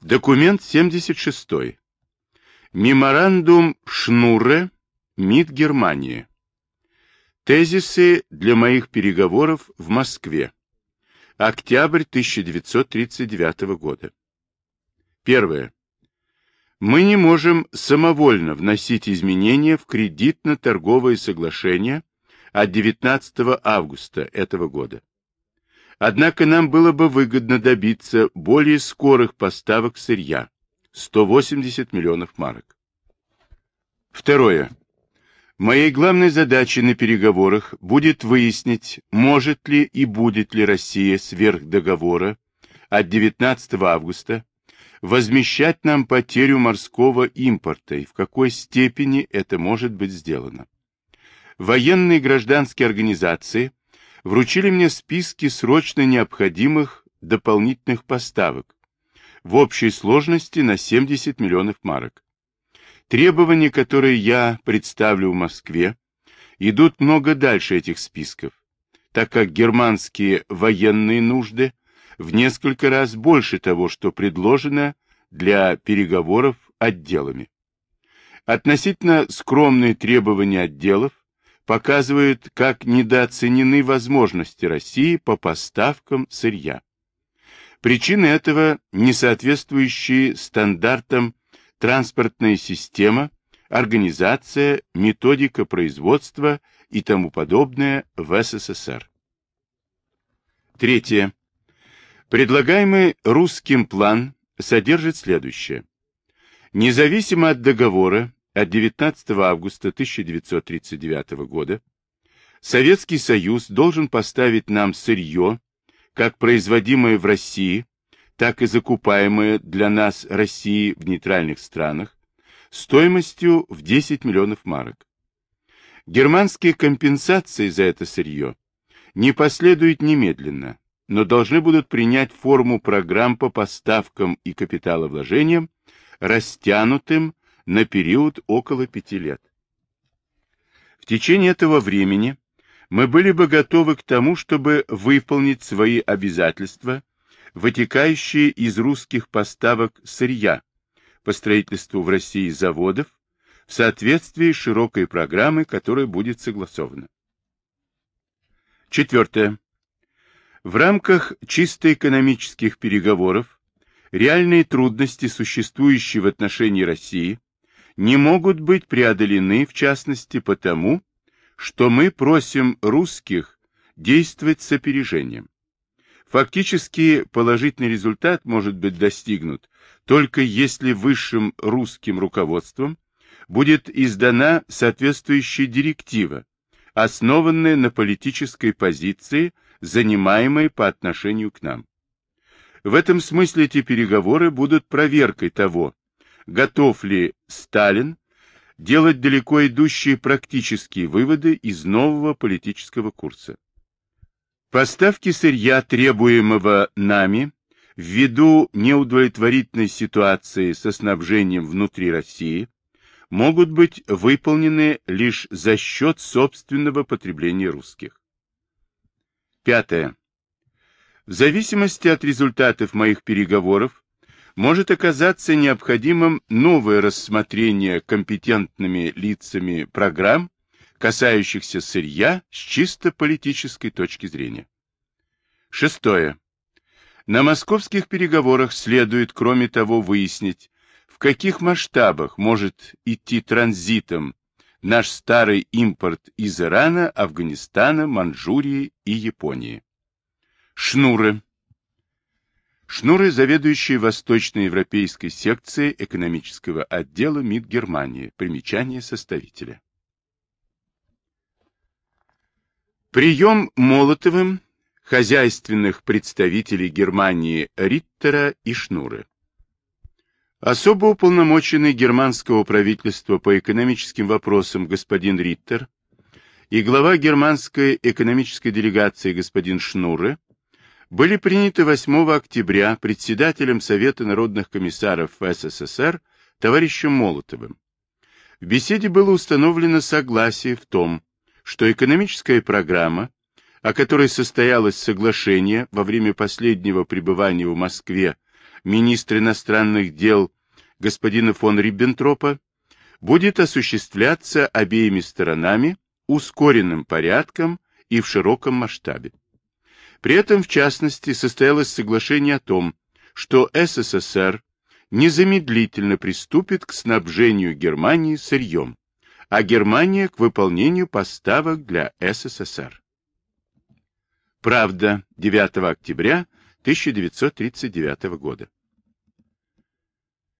Документ 76. Меморандум Шнурре, МИД Германии. Тезисы для моих переговоров в Москве. Октябрь 1939 года. Первое. Мы не можем самовольно вносить изменения в кредитно-торговые соглашения от 19 августа этого года. Однако нам было бы выгодно добиться более скорых поставок сырья – 180 миллионов марок. Второе. Моей главной задачей на переговорах будет выяснить, может ли и будет ли Россия сверх договора от 19 августа возмещать нам потерю морского импорта и в какой степени это может быть сделано. Военные и гражданские организации вручили мне списки срочно необходимых дополнительных поставок в общей сложности на 70 миллионов марок. Требования, которые я представлю в Москве, идут много дальше этих списков, так как германские военные нужды в несколько раз больше того, что предложено для переговоров отделами. Относительно скромные требования отделов показывают, как недооценены возможности России по поставкам сырья. Причины этого – несоответствующие стандартам транспортная система, организация, методика производства и тому подобное в СССР. Третье. Предлагаемый русским план содержит следующее. Независимо от договора от 19 августа 1939 года, Советский Союз должен поставить нам сырье, как производимое в России, так и закупаемое для нас России в нейтральных странах, стоимостью в 10 миллионов марок. Германские компенсации за это сырье не последуют немедленно, но должны будут принять форму программ по поставкам и капиталовложениям, растянутым на период около пяти лет. В течение этого времени мы были бы готовы к тому, чтобы выполнить свои обязательства вытекающие из русских поставок сырья по строительству в России заводов в соответствии с широкой программой, которая будет согласована. Четвертое. В рамках чисто экономических переговоров реальные трудности, существующие в отношении России, не могут быть преодолены, в частности, потому, что мы просим русских действовать с опережением. Фактически положительный результат может быть достигнут только если высшим русским руководством будет издана соответствующая директива, основанная на политической позиции, занимаемой по отношению к нам. В этом смысле эти переговоры будут проверкой того, готов ли Сталин делать далеко идущие практические выводы из нового политического курса. Поставки сырья, требуемого нами, ввиду неудовлетворительной ситуации со снабжением внутри России, могут быть выполнены лишь за счет собственного потребления русских. Пятое. В зависимости от результатов моих переговоров может оказаться необходимым новое рассмотрение компетентными лицами программ касающихся сырья с чисто политической точки зрения. Шестое. На московских переговорах следует, кроме того, выяснить, в каких масштабах может идти транзитом наш старый импорт из Ирана, Афганистана, Манчжурии и Японии. Шнуры. Шнуры, заведующие восточноевропейской секцией экономического отдела МИД Германии. Примечание составителя. Прием Молотовым хозяйственных представителей Германии Риттера и Шнура. Особо уполномоченный германского правительства по экономическим вопросам господин Риттер и глава германской экономической делегации господин Шнуре были приняты 8 октября председателем Совета народных комиссаров СССР товарищем Молотовым. В беседе было установлено согласие в том, что экономическая программа, о которой состоялось соглашение во время последнего пребывания в Москве министра иностранных дел господина фон Риббентропа, будет осуществляться обеими сторонами ускоренным порядком и в широком масштабе. При этом, в частности, состоялось соглашение о том, что СССР незамедлительно приступит к снабжению Германии сырьем, а Германия к выполнению поставок для СССР. Правда, 9 октября 1939 года.